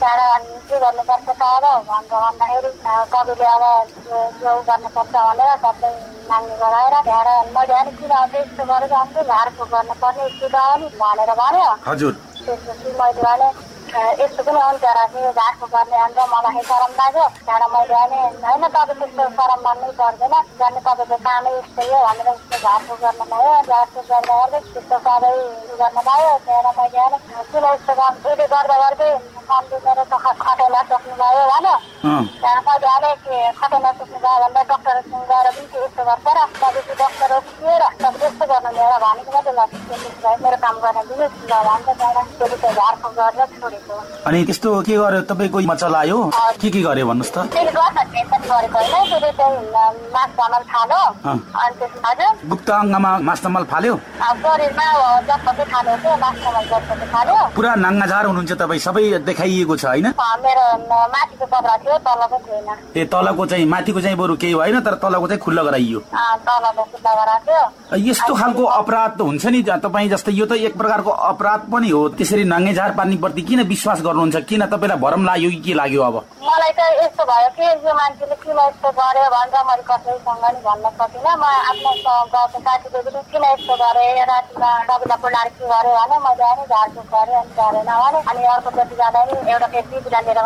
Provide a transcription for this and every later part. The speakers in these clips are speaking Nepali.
त्यहाँबाट के गर्नुपर्छ त अब भनेर भन्दाखेरि कविले अब जो गर्नुपर्छ भनेर सबै माग्ने गराएर त्यहाँबाट मैले अनि किन अन्त यस्तो गरेर अन्त झारफुक गर्नुपर्ने कि हो नि भनेर भन्यो हजुर त्यसपछि मैले भने यस्तो पनि अन्त राख्ने झारफुक गर्ने अन्त मलाई शरम लाग्यो। त्यहाँबाट मैले भने होइन तपाईँ त्यस्तो शरम मान्नै पर्दैन। जाने तपाईँको कामै यस्तै हो भनेर यस्तो झारफुक गर्न लगायो झारफुक गर्दा गर्दै त्यस्तो सबै गर्न लगायो त्यहाँबाट मैले भने किन यस्तो गर्नु यसले गर्दा गर्दै मनले मेरो त खटाइमा सक्नु भयो अँ, त्यहाँ मैले भने के खटाइमा सक्नु भयो भन्दा डक्टरसँग गएर पनि त्यो यस्तो गर्छ र। तपाईँको डक्टर हो लिएर भनेको मात्रै ल त्यसो भए मेरो काम गर्न दिनुहोस् ल भन्छ त्यहाँबाट त्यसले त झारफुक गरेर छोडेको अनि त्यस्तो के गर्यो तपाईँ कोही चलायो के के गर्यो भन्नुहोस् त गरेको होइन त्यसले चाहिँ। अनि हजुर गुप्त अङ्गमा फाल्यो शरीरमा पुरा नाङ्गाझार हुनुहुन्छ तपाईँ सबै देखाइएको छ होइन अँ, मेरो माथिको कपडा थियो तलको थिएन ए तलको चाहिँ माथिको चाहिँ बरु केही भएन तर तलको चाहिँ खुल्लो गराइयो अँ, तलको खुल्ला गराएको थियो यस्तो खालको अपराध हुन्छ नि तपाईँ जस्तै यो त एक प्रकारको अपराध पनि हो त्यसरी नाङ्गेझार पार्नेप्रति किन विश्वास गर्नुहुन्छ किन तपाईँलाई भरम लाग्यो कि के लाग्यो अब मलाई त यस्तो भयो कि यो मान्छेले किन यस्तो गर्यो भनेर मैले कसैसँग नि भन्न सकिनँ। म आफ्नो गाउँको साथीले पनि किन यस्तो गरे रातिमा डबला बोलाएर के गर्यो भने मैले भने झारझुक गरेँ अनि गरेन भने। अनि अर्कोचोटि जाँदा नि एउटा फेरि दिदीलाई लिएर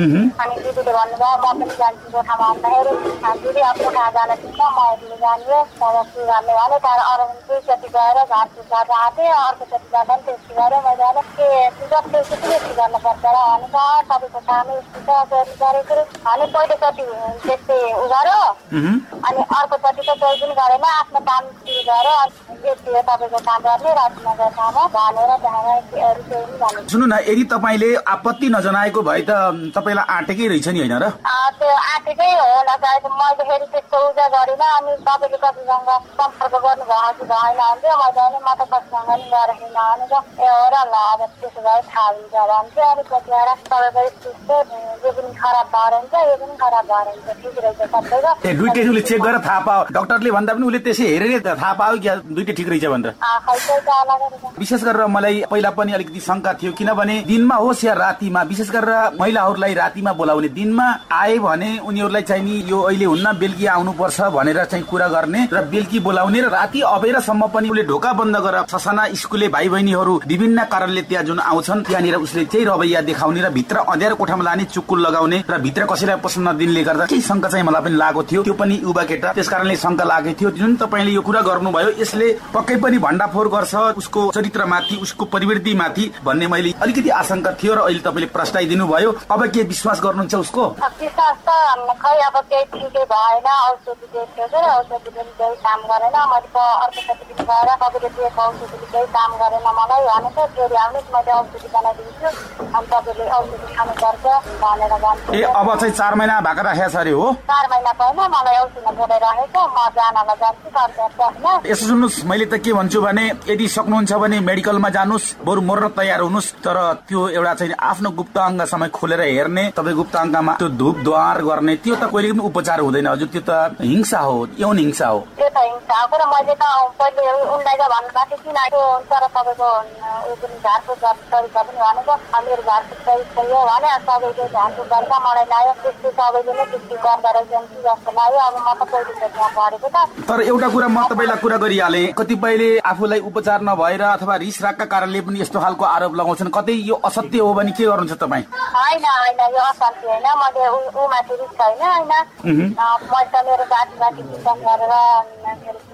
उहुँ। अनि दिदीले भन्नुभयो म पनि जान्छु गोठामा भन्दाखेरि। "अँ, दिदी अब गोठा जान दिन्छ म एक्लै जाने तब के गर्ने भने त्यहाँबाट अरू दुईचोटि गएर झारझुक गरेर आँटेँ अर्कोचोटि जाँदा पनि त्यस्तो गरेँ मैले भने के जस्तो यस्तो के यस्तो गर्नुपर्छ र? भने तपाईँको कामै यस्तो छ गरी गरेको। अनि पहिलोचोटि त्यस्तै उ। अनि अर्कोचोटि त कोही पनि गरेन आफ्नो काम सुरु गर्यो अनि यति हो तपाईँको काम गर्ने रातिमा गएर काम हो भनेर त्यहाँबाट अरू केही पनि भनेको सुन्नु न यदि तपाईँले आपत्ति नजनाएको भए त तपाईँलाई आँटेकै रहेछ नि होइन र त्यो आँटेकै होला सायद मैले फेरि त्यस्तो उजा गरिनँ अनि तपाईँले कतिसँग सम्पर्क गर्नुभएको कि भएन भन्थ्यो मैले भने म त कतिसँग नि भने त ए हो र ल अब त्यसो भए थाहा हुन्छ भन्थ्यो अनि कतिवटा तपाईँको यो पनि खराब भएर हुन्छ यो पनि खराब भएर हुन्छ ठिक रहेछ सबैको ए दुइटै उसले चेक गरेर थाहा पायो डक्टरले भन्दा पनि उसले त्यसै हेरेर थाहा पायो कि दुइटै ठिक रहेछ भनेर। विशेष गरेर मलाई पहिला पनि अलिकति शङ्का थियो किनभने दिनमा होस् या रातिमा विशेष गरेर महिलाहरूलाई रातिमा बोलाउने दिनमा आए भने उनीहरूलाई चाहिँ नि यो अहिले हुन्न बेलुकी आउनुपर्छ भनेर चाहिँ कुरा गर्ने र बेलुकी बोलाउने र राति अबेरसम्म पनि उसले ढोका बन्द गरेर ससाना स्कुले भाइ बहिनीहरू विभिन्न कारणले त्यहाँ जुन आउँछन् त्यहाँनिर उसले चाहिँ रवैया देखाउने र भित्र अँध्यारो कोठामा लाने चुक्कुल लगाउने र भित्र कसैलाई पसन्द नदिनले गर्दा केही शङ्का चाहिँ मलाई पनि लागेको थियो। त्यो पनि युवा केटा। त्यस कारणले शङ्का लागेको थियो। जुन तपाईँले यो कुरा गर्नुभयो यसले पक्कै पनि भण्डाफोर गर्छ उसको चरित्रमाथि उसको प्रवृत्तिमाथि भन्ने मैले अलिकति आशंका थियो र अहिले तपाईँले प्रस्ताइदिनु भयो। अब के विश्वास गर्नुहुन्छ उसको? औषधि मलाई। बनाइदिन्छु। अनि तपाईँले औषधि खानुपर्छ भनेर ए अब चाहिँ चार महिना भएको राखेको छ अरे हो। यसो सुन्नुहोस् मैले त के भन्छु भने यदि सक्नुहुन्छ भने मेडिकलमा जानुहोस् बरु मर्न तयार हुनुहोस् तर त्यो एउटा चाहिँ आफ्नो गुप्त अङ्ग समय खोलेर हेर्ने तपाईँ गुप्त अङ्गमा त्यो धुप द्वार गर्ने त्यो त कहिले पनि उपचार हुँदैन हजुर त्यो त हिंसा हो यौन हिंसा हो। मेरो गर्दा मलाई लाग्यो त्यस्तो सबैले नै त्यस्तो गर्दो रहेछ कि जस्तो लाग्यो अब म त पहिलोचोटि यहाँ पढेको त तर एउटा कुरा म तपाईँलाई कुरा गरिहालेँ कतिपयले आफूलाई उपचार नभएर अथवा रिस रागका कारणले पनि यस्तो खालको आरोप लगाउँछन् कतै यो असत्य हो भने के गर्नुहुन्छ तपाईँ होइन होइन यो अशान्ति होइन मैले ऊ- ऊमाथि रिस होइन होइन मैले त मेरो जातिमाथि चिन्तन गरेर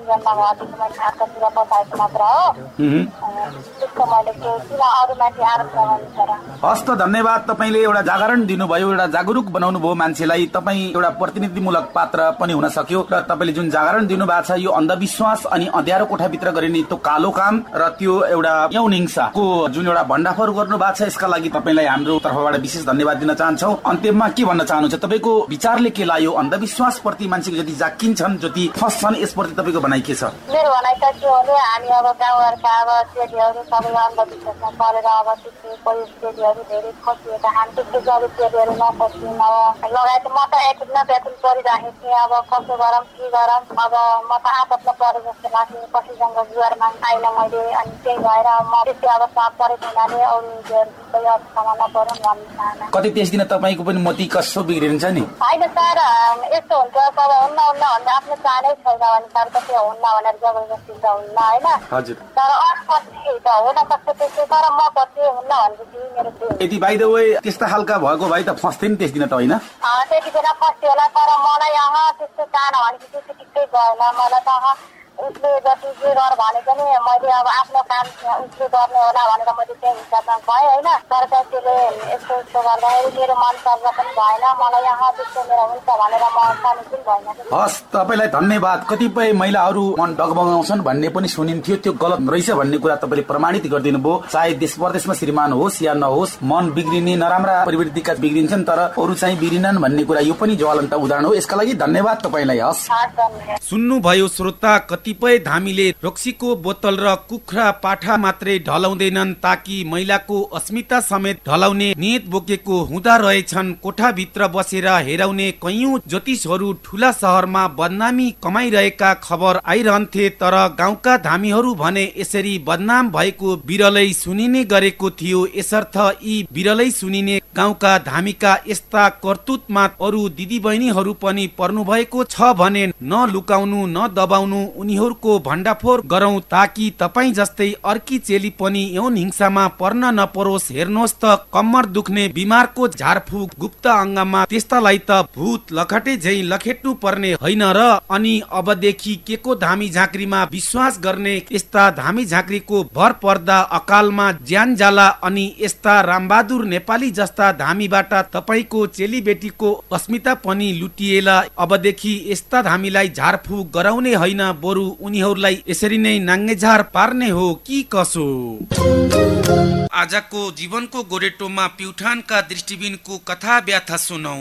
जीवनमा घटेको मैले अर्कोतिर बसाएको मात्र हो उहुँ। अँ, त्यस्तो मैले त्यो किन अरूमाथि आरोप लगाउनु छ र हस् त धन्यवाद तपाईँले एउटा जागरण दिनुभयो एउटा जागरुक बनाउनु भयो मान्छेलाई। तपाईँ एउटा प्रतिनिधिमूलक पात्र पनि हुन सक्यो र तपाईँले जुन जागरण दिनुभएको छ यो अन्धविश्वास अनि अँध्यारो कोठाभित्र गरिने त्यो कालो काम र त्यो एउटा यौन हिंसाको जुन एउटा भण्डाफोर गर्नु भएको छ यसका लागि तपाईँलाई हाम्रो तर्फबाट विशेष धन्यवाद दिन चाहन्छौ। अन्त्यमा के भन्न चाहनुहुन्छ? तपाईँको विचारले के लाग्यो अन्धविश्वास प्रति मान्छेको जति जाकिन्छन् जति फस्छन् यसप्रति तपाईँको भनाइ भनाइ के छ? मेरो भनाइ त के हो भने हामी अब गाउँघरका अब चेलीहरू सबै अन्धविश्वासमा परेर अब त्यस्तो कोही चेलीहरू धेरै फसिएका छन्। त्यस्तो गरी चेलीहरू नफसिन् अब लगायत म त एकदिन व्याकुल परिराखेको थिएँ। अब कसो गरौँ के गरौँ? अब म त आपतमा परे जस्तो लाग्थ्यो कसैसँग गुहारमा आइन मैले। अनि त्यही भएर म त्यस्तै अवस्था परेको हुनाले अरू कोही अवस्थामा नपरौँ भन्ने चाहना। कति त्यस दिन तपाईँको पनि मती कसो बिग्रिन्छ नि? होइन सर यस्तो हुन्छ तब हुन्न हुन्न भन्ने आफ्नो चाहनै छैन भने सर त त्यो हुन्न भनेर जबरजस्ती त हुन्न होइन? तर अरूपछि त हुन सक्छ त्यस्तो तर म पछि हुन्न भनेपछि मेरो त्यो यदि बाई द वे त्यस्ता खालका भएको भए त फस्थे नि त्यस दिन त होइन? त्यति बेला फस्थ्यो होला तर मलाई यहाँ त्यस्तो चाहना भनेपछि त्यस्तो टिक्कै गएन मलाई त उसले जति जे गर भने पनि मैले अब आफ्नो काम उसले गर्ने होला भनेर मैले त्यही हिसाबमा गएँ होइन। तर त्यसले यस्तो यस्तो गर्दाखेरि मेरो मन सर्व पनि भएन। मलाई यहाँ त्यस्तो मेरो हुन्छ भनेर म सानुकूल भएन। हस् तपाईँलाई धन्यवाद। कतिपय महिलाहरू मन डगबगाउँछन् भन्ने पनि सुनिन्थ्यो। त्यो गलत रहेछ भन्ने कुरा तपाईँले प्रमाणित गरिदिनु भयो चाहे देश परदेशमा श्रीमान होस् या नहोस् मन बिग्रिने नराम्रा प्रवृत्तिका बिग्रिन्छन् तर अरू चाहिँ बिग्रिनन् भन्ने कुरा यो पनि ज्वलन्त उदाहरण हो। यसका लागि धन्यवाद तपाईँलाई। हस्। सुन्नुभयो श्रोता कतिपय धामीले रक्सीको बोतल र कुखुरा पाठा मात्रै ढलाउँदैनन् ताकि महिलाको अस्मिता समेत ढलाउने नियत बोकेको हुँदा रहेछन्। कोठाभित्र बसेर हेराउने कैयौं ज्योतिषहरू ठुला सहरमा बदनामी कमाइरहेका खबर आइरहन्थे तर गाउँका धामीहरू भने यसरी बदनाम भएको बिरलै सुनिने गरेको थियो। यसर्थ यी बिरलै सुनिने गाउँका धामीका यस्ता कर्तुतमा अरू दिदी बहिनीहरू पनि पर्नु भएको छ भने न लुकाउनु न दबाउनु उनीहरूको भण्डाफोर गरौं ताकि तपाईँ जस्तै अर्की चेली पनि यौन हिंसामा पर्न नपरोस्। हेर्नुहोस् त कम्मर दुख्ने बिमारको झारफुक गुप्त अङ्गमा त्यस्तालाई त भूत लखटे झै लखेट्नु पर्ने होइन र अनि अबदेखि के को धामी झाँक्रीमा विश्वास गर्ने यस्ता धामी झाँक्रीको भर पर्दा अकालमा ज्यान जाला अनि यस्ता रामबहादुर नेपाली जस्ता धामीबाट तपाईँको चेलीबेटीको अस्मिता पनि लुटिएला। अबदेखि यस्ता धामीलाई झारफुक गराउने होइन बरु। उनीहरूलाई यसरी नै नाङ्गेझार पार्ने हो कि कसो? आजको जीवनको गोरेटोमा प्युठानका दृष्टिबिनको कथा व्याथा सुनौ।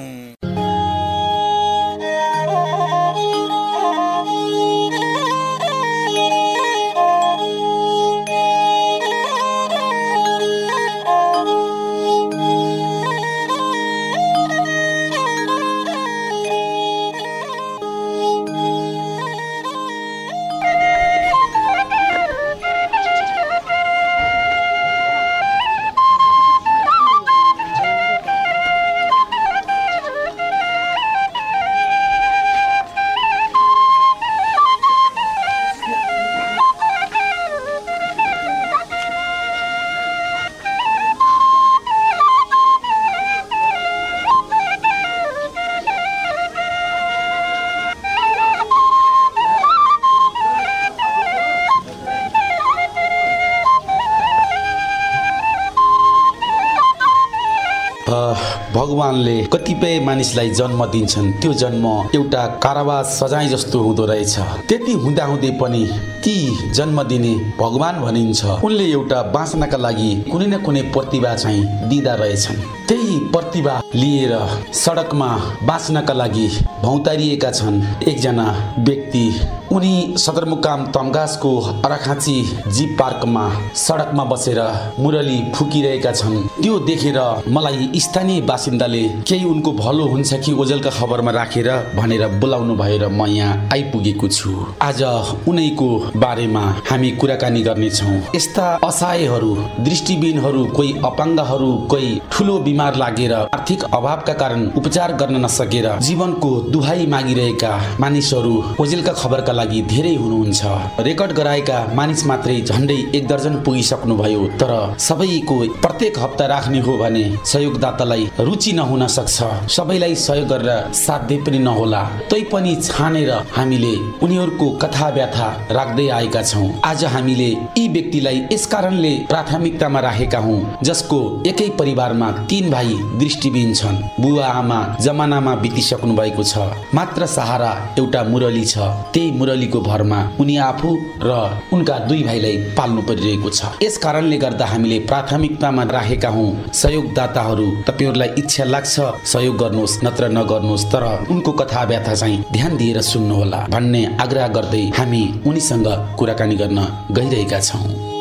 भगवानले कतिपय मानिसलाई जन्म दिन्छन्। त्यो जन्म एउटा कारावास सजाय जस्तो हुँदो रहेछ। त्यति हुँदाहुँदै पनि ती जन्म दिने भगवान भनिन्छ। उनले एउटा बाँच्नका लागि कुनै न कुनै प्रतिभा चाहिँ दिँदा रहेछन्। त्यही प्रतिभा लिएर सडकमा बाँच्नका लागि भौतारिएका छन् एकजना व्यक्ति। उनी सदरमुकाम तमगासको अराखाँची जीप पार्कमा सडकमा बसेर मुरली फुकिरहेका छन्। त्यो देखेर मलाई स्थानीय बासिन्दाले केही उनको भलो हुन्छ कि ओजेलका खबरमा राखेर भनेर बोलाउनु भएर म यहाँ आइपुगेको छु। आज उनैको बारेमा हामी कुराकानी गर्नेछौँ। यस्ता असहायहरू दृष्टिबिनहरू कोही अपाङ्गहरू कोही ठुलो बिमार लागेर आर्थिक अभावका कारण उपचार गर्न नसकेर जीवनको दुहाई मागिरहेका मानिसहरू ओजेलका खबरका लागि धेरै हुनुहुन्छ। रेकर्ड गराएका मानिस मात्रै झन्डै एक दर्जन पुगिसक्नु भयो तर सबैको प्रत्येक हप्ता राख्ने हो भने सहयोगदातालाई रुचि नहुन सक्छ। सबैलाई सहयोग गरेर साध्य पनि नहोला। तै पनि छानेर हामीले उनीहरूको कथा व्याथा राख्दै आएका छौँ। आज हामीले यी व्यक्तिलाई यस कारणले प्राथमिकतामा राखेका हौँ जसको एकै परिवारमा तीन तीन भाइ दृष्टिबिन छन्। बुवा आमा जमानामा बितिसक्नु भएको छ। मात्र सहारा एउटा मुरली छ। त्यही मुरलीको भरमा उनी आफू र उनका दुई भाइलाई पाल्नु परिरहेको छ। यस कारणले गर्दा हामीले प्राथमिकतामा राखेका हौ। सहयोगदाताहरू तपाईँहरूलाई इच्छा लाग्छ सहयोग गर्नुहोस् नत्र नगर्नुहोस् तर उनको कथा व्यथा चाहिँ ध्यान दिएर सुन्नुहोला भन्ने आग्रह गर्दै हामी उनीसँग कुराकानी गर्न गइरहेका छौँ।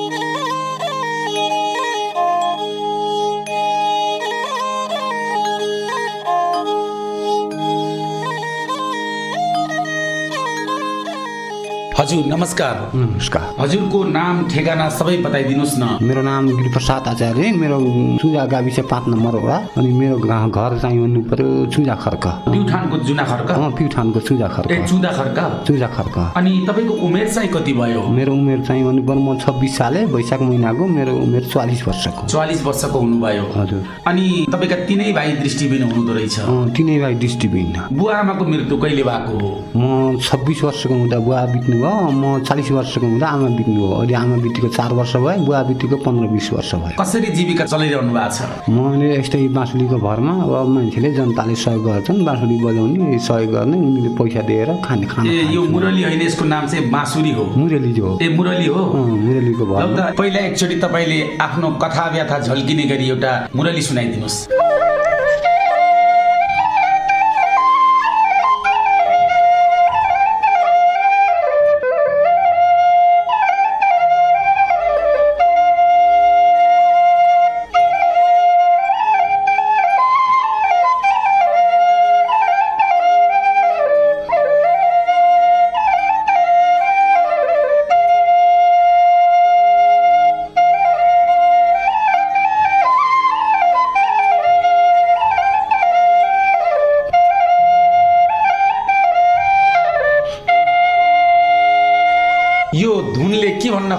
हजुर नमस्कार। नमस्कार। हजुरको नाम ठेगाना सबै बताइदिनुहोस् न। मेरो नाम गिरिप्रसाद आचार्य मेरो चुजा गाविस पाँच नम्बर वडा अनि मेरो घर चाहिँ भन्नु पर्यो चुजा खर्क। प्युठानको जुना खर्क? प्युठानको चुजा ए खर्क चुदा खर्क? चुजा खर्क। अनि तपाईँको उमेर चाहिँ कति भयो? मेरो उमेर चाहिँ भन्नु पर्यो म छब्बिस साले वैशाख महिनाको मेरो उमेर चालिस वर्षको। चालिस वर्षको हुनुभयो। हजुर। अनि तपाईँका तिनै भाइ दृष्टिबिन हुनुहुँदो रहेछ? तिनै भाइ डिस्ट्रिबिन बुवा आमाको मृत्यु कहिले भएको हो? म छब्बिस वर्षको हुँदा बुवा बित्नु भयो म चालिस वर्षको हुँदा आमा बित्नु भयो। अहिले आमा बितेको चार वर्ष भयो बुवा बितेको पन्ध्र बिस वर्ष भयो। कसरी जीविका चलाइरहनु भएको छ? मैले यस्तै बाँसुलीको भरमा अब मान्छेले जनताले सहयोग गर्छन् बाँसुली बजाउने सहयोग गर्ने उनीहरूले पैसा दिएर खाने खाना यो। मुरली होइन यसको नाम चाहिँ बाँसुरी हो। मुरली हो। ए मुरली हो? मुरलीको त पहिला एकचोटि तपाईँले आफ्नो कथा व्यथा झल्किने गरी एउटा मुरली सुनाइदिनुहोस्।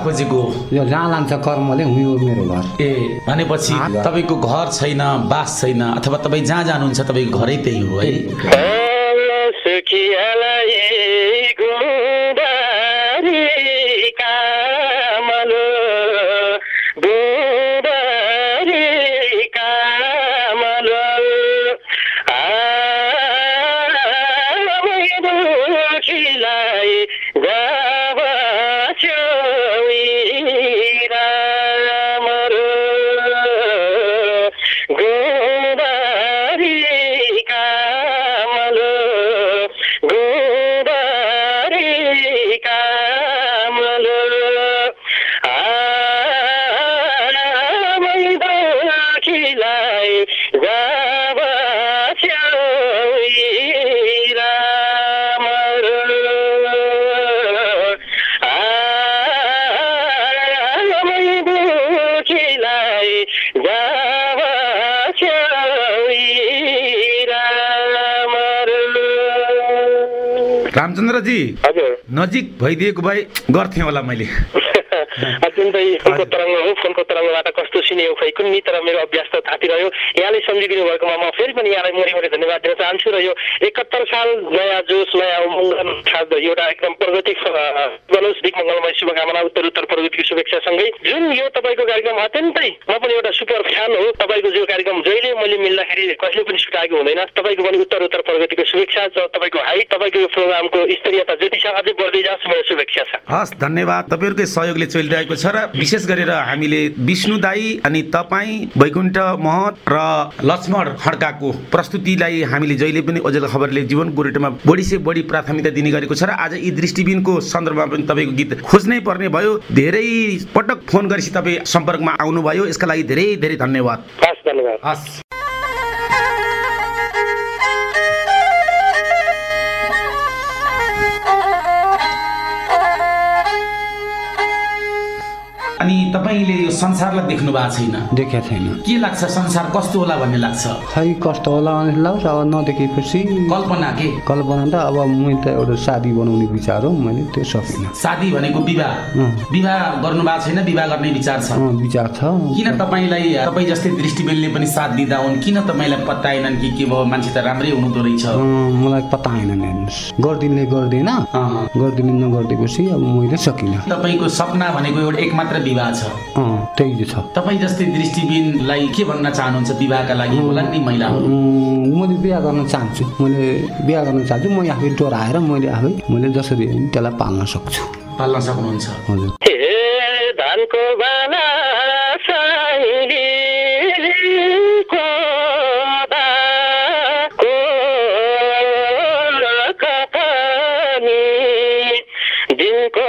खोजेको? यो जहाँ लान्छ कर्मले हुँ यो मेरो घर ए भनेपछि। तपाईँको घर छैन बास छैन अथवा तपाईँ जहाँ जानुहुन्छ तपाईँको घरै त्यही हो है रामचन्द्रजी नजिक भइदिएको भए गर्थेँ होला मैले। अत्यन्तै फोनको तरङ्ग हो फोनको तरङ्गबाट कस्तो सुने खै कुनै तर मेरो अभ्यास त थापिरह्यो यहाँले सम्झिदिनु भएकोमा म फेरि पनि यहाँलाई मोरी मोरी धन्यवाद दिन चाहन्छु र यो एकहत्तर साल नयाँ जोस नयाँ उमङ्ग एउटा एकदम प्रगति बनोस् दिक मङ्गलमय शुभकामना उत्तर उत्तर प्रगतिको शुभेच्छासँगै जुन यो तपाईँको कार्यक्रम अत्यन्तै म पनि एउटा सुपर फ्यान हो तपाईँको जो कार्यक्रम जहिले मैले मिल्दाखेरि कहिले पनि छुटाएको हुँदैन तपाईँको पनि उत्तर उत्तर प्रगतिको शुभेच्छा छ तपाईँको हाइट तपाईँको यो प्रोग्रामको स्तरीयता जति छ अझै बढ्दै जाओस् मेरो शुभेच्छा छ हस् धन्यवाद तपाईँहरूकै सहयोगले चलिरहेको छ र विशेष गरेर हामीले विष्णु दाई अनि तपाईँ वैकुण्ठ महत र लक्ष्मण खड्काको प्रस्तुतिलाई हामीले जहिले पनि ओजेल खबरले जीवन गोरेटोमा बढी से बढी प्राथमिकता दिने गरेको छ र आज यी दृष्टिबिनको सन्दर्भमा पनि तपाईँको गीत खोज्नै पर्ने भयो। धेरै पटक फोन गरेपछि तपाईँ सम्पर्कमा आउनुभयो। यसका लागि धेरै धेरै धन्यवाद। हस्। अनि तपाईँले यो संसारलाई देख्नु भएको छैन। देखेको छैन। के लाग्छ? संसार कस्तो होला भन्ने लाग्छ? खै कस्तो होला लाग्छ? अब नदेखेपछि कल्पना के? कल्पना त अब मैले त एउटा शादी बनाउने विचार हो मैले त्यो सकिनँ शादी भनेको विवाह। विवाह गर्नु भएको छैन विवाह गर्ने विचार छ। विचार छ। किन तपाईँलाई तपाईँ जस्तै दृष्टिबेलले पनि साथ दिँदा हुन् किन तपाईँलाई पत्ताएनन् कि के भयो? मान्छे त राम्रै हुनुहुँदो रहेछ। मलाई पत्ता आएन नि हेर्नुहोस्। गरिदिनेले गर्दैन। अँ। गरिदिने नगरिदिएपछि अब मैले सकिनँ। तपाईँको सपना भनेको एउटा एक मात्र विवाह छ। अँ त्यही छ। तपाईँ जस्तै दृष्टिबिनलाई के भन्न चाहनुहुन्छ विवाहका लागि होला नि महिलाहरू? उम्, मैले बिहा गर्न चाहन्छु। मैले बिहा गर्न चाहन्छु। म आफै डराएर मैले आफै मैले जसरी पनि त्यसलाई पाल्न सक्छु। पाल्न सक्नुहुन्छ। हजुर। हे धानको बाला दिनको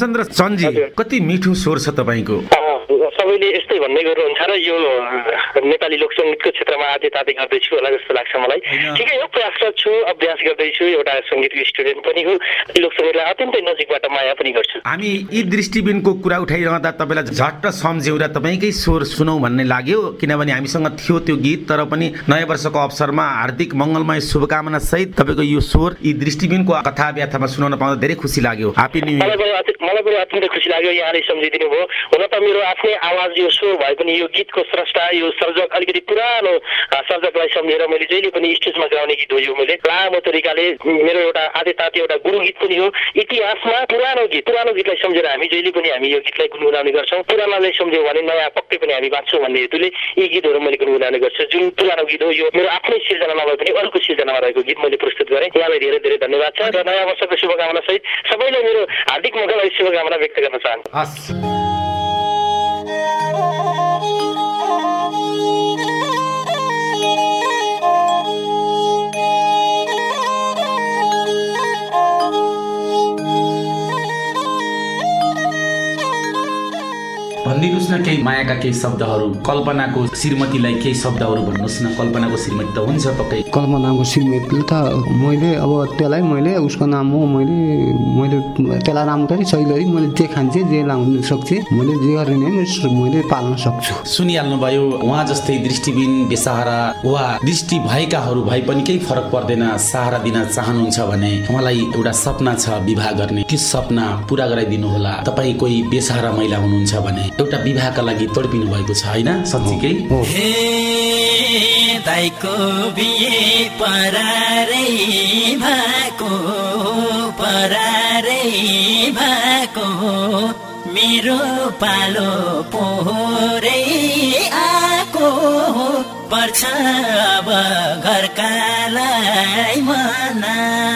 रामचन्द्र हजुर। कति मिठो स्वर छ तपाईँको सबैले यस्तै भन्ने गर्नुहुन्छ र यो नेपाली लोकसङ्गीतको क्षेत्रमा आधे ताते गर्दैछु होला जस्तो लाग्छ मलाई। ठिकै हो प्रयासरत छु अभ्यास गर्दैछु एउटा सङ्गीतको स्टुडेन्ट पनि हो। लोकसङ्गीतलाई अत्यन्तै नजिकबाट माया पनि गर्छु। हामी यी दृष्टिबिनको कुरा उठाइरहँदा तपाईँलाई झट्ट सम्झ्यौँ र तपाईँकै स्वर सुनौ भन्ने लाग्यो। किनभने हामीसँग थियो त्यो गीत तर पनि नयाँ वर्षको अवसरमा हार्दिक मङ्गलमय शुभकामना सहित तपाईँको यो स्वर यी दृष्टिबिनको कथा व्याथामा सुनाउन पाउँदा धेरै खुसी लाग्यो। मलाई पनि अत्यन्तै खुसी लाग्यो यहाँले सम्झिदिनु भयो हुन त मेरो आफ्नै आवाज यो स्वर भए पनि यो गीतको स्रष्टा यो सर्जक अलिकति पुरानो सर्जकलाई सम्झेर मैले जहिले पनि स्टेजमा गाउने गीत हो यो मैले। लामो तरिकाले मेरो एउटा आधे ताते एउटा गुरु गीत पनि हो। इतिहासमा पुरानो गीत पुरानो गीतलाई सम्झेर हामी जहिले पनि हामी यो गीतलाई गुनगुनाउने गर्छौँ। पुरानोलाई सम्झ्यौँ भने नयाँ पक्कै पनि हामी बाँच्छौँ भन्ने हेतुले यी गीतहरू मैले गुनगुनाउने गर्छु। जुन पुरानो गीत हो यो मेरो आफ्नै सिर्जना नभए पनि अरूको सिर्जनामा रहेको गीत मैले प्रस्तुत गरेँ। यहाँलाई धेरै धेरै धन्यवाद छ र नयाँ वर्षको शुभकामना सहित सबैलाई मेरो हार्दिक मङ्गल शुभकामना व्यक्त गर्न चाहन्छु। हस् भनिदिनुहोस् न केही मायाका केही शब्दहरू कल्पनाको श्रीमतीलाई केही शब्दहरू भन्नुहोस् न कल्पनाको श्रीमती त हुन्छ पक्कै। कल्पनाको श्रीमतीले त मैले अब त्यसलाई मैले उसको नाम हो मैले मैले त्यसलाई राम्ररी सहिलरी मैले जे जे लाउन सक्थेँ मैले जे गरेँ मैले पाल्न सक्छु। सुनिहाल्नु भयो उहाँ जस्तै दृष्टिबिन बेसहारा वा दृष्टि भएकाहरू भए पनि केही फरक पर्दैन सहारा दिन चाहनुहुन्छ भने उहाँलाई एउटा सपना छ विवाह गर्ने। त्यो सपना पुरा गराइदिनु होला तपाईँ कोही बेसहारा महिला हुनुहुन्छ भने एउटा विवाहका लागि तडपिनु भएको छ होइन? सच्चीकै? हो दाइको बिहे परारै भएको परारै भएको मेरो पालो पोहोरै आएको पर्छ अब घरकालाई मनाउन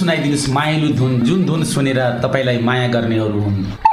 सुनाइदिनुहोस्। मायालु धुन जुन धुन सुनेर तपाईँलाई माया गर्नेहरू हुन्।